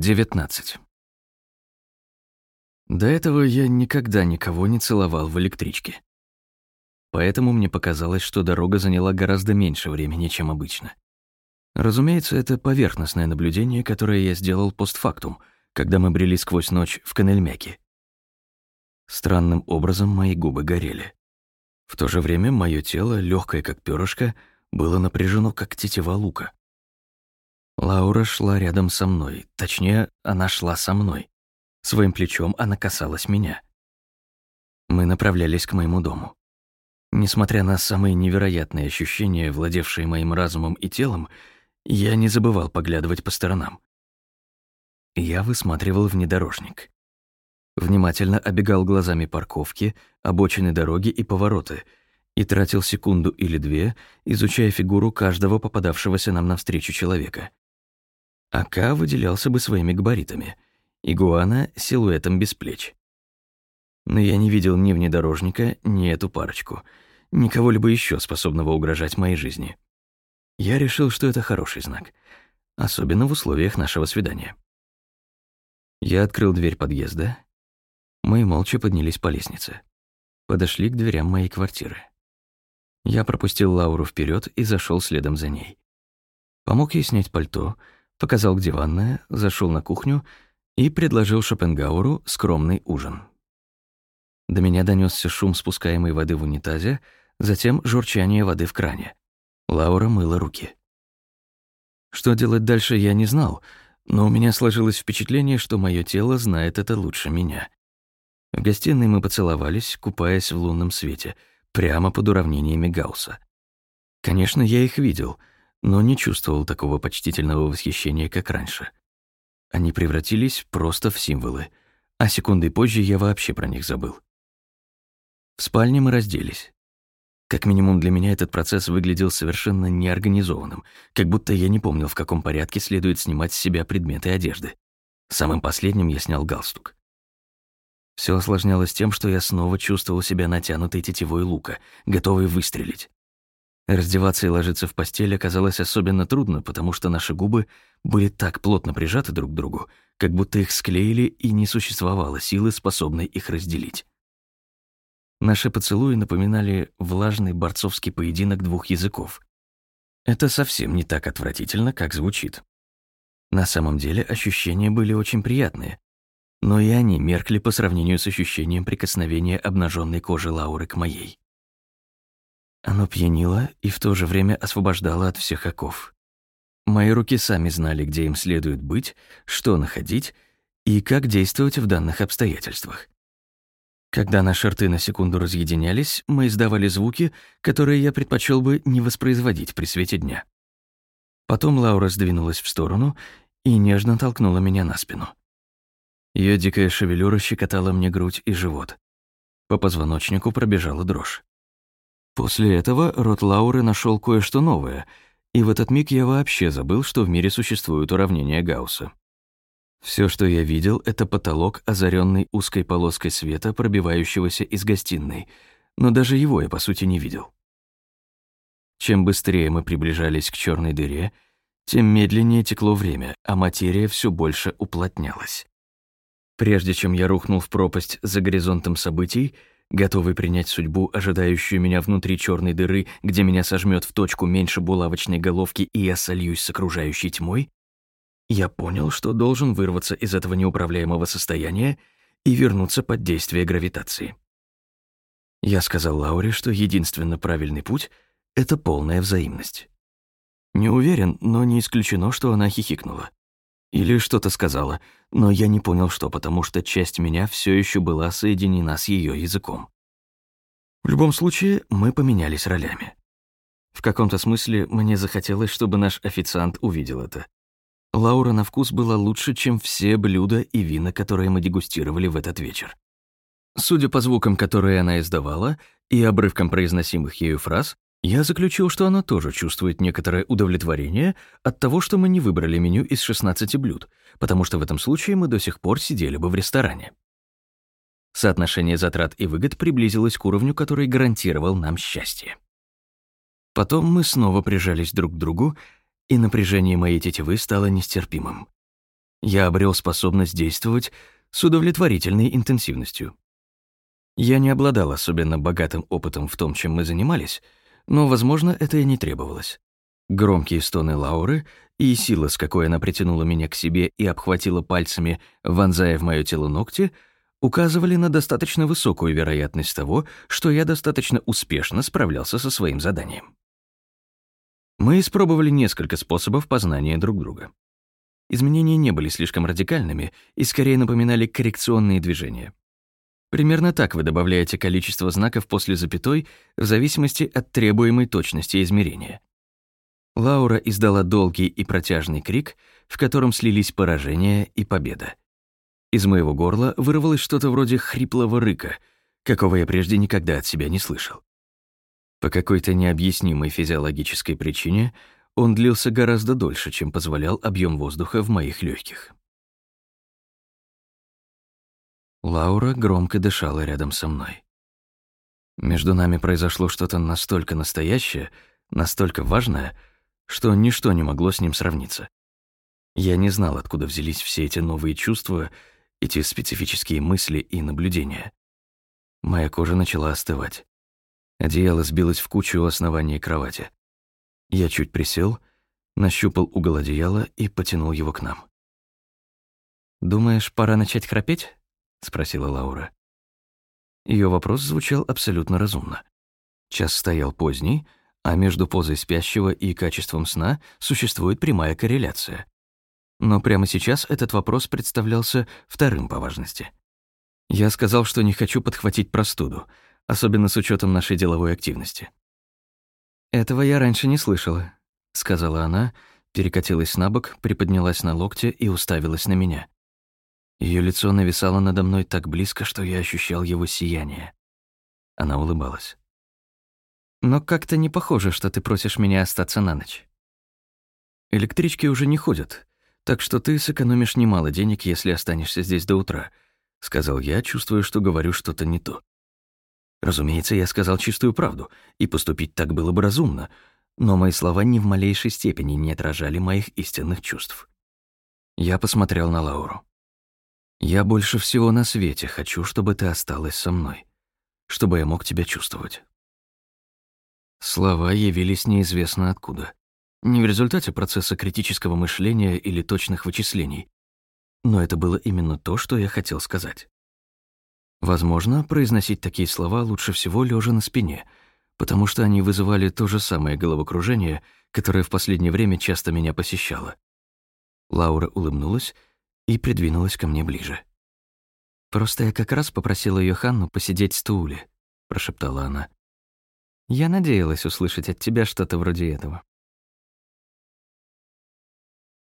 19. До этого я никогда никого не целовал в электричке. Поэтому мне показалось, что дорога заняла гораздо меньше времени, чем обычно. Разумеется, это поверхностное наблюдение, которое я сделал постфактум, когда мы брели сквозь ночь в Канельмяке. Странным образом мои губы горели. В то же время мое тело, легкое как перышко, было напряжено, как тетива лука. Лаура шла рядом со мной, точнее, она шла со мной. Своим плечом она касалась меня. Мы направлялись к моему дому. Несмотря на самые невероятные ощущения, владевшие моим разумом и телом, я не забывал поглядывать по сторонам. Я высматривал внедорожник. Внимательно обегал глазами парковки, обочины дороги и повороты и тратил секунду или две, изучая фигуру каждого попадавшегося нам навстречу человека. Ака выделялся бы своими габаритами, игуана — силуэтом без плеч. Но я не видел ни внедорожника, ни эту парочку, ни кого-либо еще способного угрожать моей жизни. Я решил, что это хороший знак, особенно в условиях нашего свидания. Я открыл дверь подъезда. Мы молча поднялись по лестнице. Подошли к дверям моей квартиры. Я пропустил Лауру вперед и зашел следом за ней. Помог ей снять пальто — показал, где ванная, зашел на кухню и предложил Шопенгауэру скромный ужин. До меня донесся шум спускаемой воды в унитазе, затем журчание воды в кране. Лаура мыла руки. Что делать дальше, я не знал, но у меня сложилось впечатление, что мое тело знает это лучше меня. В гостиной мы поцеловались, купаясь в лунном свете, прямо под уравнениями Гаусса. Конечно, я их видел — но не чувствовал такого почтительного восхищения, как раньше. Они превратились просто в символы, а секунды позже я вообще про них забыл. В спальне мы разделись. Как минимум для меня этот процесс выглядел совершенно неорганизованным, как будто я не помнил, в каком порядке следует снимать с себя предметы одежды. Самым последним я снял галстук. Все осложнялось тем, что я снова чувствовал себя натянутой тетивой лука, готовый выстрелить. Раздеваться и ложиться в постель оказалось особенно трудно, потому что наши губы были так плотно прижаты друг к другу, как будто их склеили и не существовало силы, способной их разделить. Наши поцелуи напоминали влажный борцовский поединок двух языков. Это совсем не так отвратительно, как звучит. На самом деле ощущения были очень приятные, но и они меркли по сравнению с ощущением прикосновения обнаженной кожи Лауры к моей. Оно пьянило и в то же время освобождало от всех оков. Мои руки сами знали, где им следует быть, что находить и как действовать в данных обстоятельствах. Когда наши рты на секунду разъединялись, мы издавали звуки, которые я предпочел бы не воспроизводить при свете дня. Потом Лаура сдвинулась в сторону и нежно толкнула меня на спину. Ее дикая шевелюра щекотала мне грудь и живот. По позвоночнику пробежала дрожь. После этого рот Лауры нашел кое-что новое, и в этот миг я вообще забыл, что в мире существуют уравнения Гаусса. Все, что я видел, это потолок, озаренный узкой полоской света, пробивающегося из гостиной, но даже его я, по сути, не видел. Чем быстрее мы приближались к черной дыре, тем медленнее текло время, а материя все больше уплотнялась. Прежде чем я рухнул в пропасть за горизонтом событий, Готовый принять судьбу, ожидающую меня внутри черной дыры, где меня сожмет в точку меньше булавочной головки и я сольюсь с окружающей тьмой, я понял, что должен вырваться из этого неуправляемого состояния и вернуться под действие гравитации. Я сказал Лауре, что единственно правильный путь — это полная взаимность. Не уверен, но не исключено, что она хихикнула. Или что-то сказала, но я не понял, что, потому что часть меня все еще была соединена с ее языком. В любом случае, мы поменялись ролями. В каком-то смысле мне захотелось, чтобы наш официант увидел это. Лаура на вкус была лучше, чем все блюда и вина, которые мы дегустировали в этот вечер. Судя по звукам, которые она издавала, и обрывкам произносимых ею фраз, я заключил, что она тоже чувствует некоторое удовлетворение от того, что мы не выбрали меню из 16 блюд, потому что в этом случае мы до сих пор сидели бы в ресторане. Соотношение затрат и выгод приблизилось к уровню, который гарантировал нам счастье. Потом мы снова прижались друг к другу, и напряжение моей тетивы стало нестерпимым. Я обрел способность действовать с удовлетворительной интенсивностью. Я не обладал особенно богатым опытом в том, чем мы занимались, но, возможно, это и не требовалось. Громкие стоны Лауры и сила, с какой она притянула меня к себе и обхватила пальцами, вонзая в моё тело ногти, указывали на достаточно высокую вероятность того, что я достаточно успешно справлялся со своим заданием. Мы испробовали несколько способов познания друг друга. Изменения не были слишком радикальными и скорее напоминали коррекционные движения. Примерно так вы добавляете количество знаков после запятой в зависимости от требуемой точности измерения. Лаура издала долгий и протяжный крик, в котором слились поражение и победа. Из моего горла вырвалось что-то вроде хриплого рыка, какого я прежде никогда от себя не слышал. По какой-то необъяснимой физиологической причине он длился гораздо дольше, чем позволял объем воздуха в моих легких. Лаура громко дышала рядом со мной. Между нами произошло что-то настолько настоящее, настолько важное, что ничто не могло с ним сравниться. Я не знал, откуда взялись все эти новые чувства, эти специфические мысли и наблюдения. Моя кожа начала остывать. Одеяло сбилось в кучу у основания кровати. Я чуть присел, нащупал угол одеяла и потянул его к нам. «Думаешь, пора начать храпеть?» — спросила Лаура. Ее вопрос звучал абсолютно разумно. Час стоял поздний, а между позой спящего и качеством сна существует прямая корреляция. Но прямо сейчас этот вопрос представлялся вторым по важности. Я сказал, что не хочу подхватить простуду, особенно с учетом нашей деловой активности. «Этого я раньше не слышала», — сказала она, перекатилась на бок, приподнялась на локте и уставилась на меня. Ее лицо нависало надо мной так близко, что я ощущал его сияние. Она улыбалась. «Но как-то не похоже, что ты просишь меня остаться на ночь. Электрички уже не ходят, так что ты сэкономишь немало денег, если останешься здесь до утра», — сказал я, чувствуя, что говорю что-то не то. Разумеется, я сказал чистую правду, и поступить так было бы разумно, но мои слова ни в малейшей степени не отражали моих истинных чувств. Я посмотрел на Лауру. «Я больше всего на свете хочу, чтобы ты осталась со мной, чтобы я мог тебя чувствовать». Слова явились неизвестно откуда. Не в результате процесса критического мышления или точных вычислений. Но это было именно то, что я хотел сказать. Возможно, произносить такие слова лучше всего лежа на спине, потому что они вызывали то же самое головокружение, которое в последнее время часто меня посещало. Лаура улыбнулась и придвинулась ко мне ближе. «Просто я как раз попросила Йоханну посидеть в стуле», — прошептала она. «Я надеялась услышать от тебя что-то вроде этого».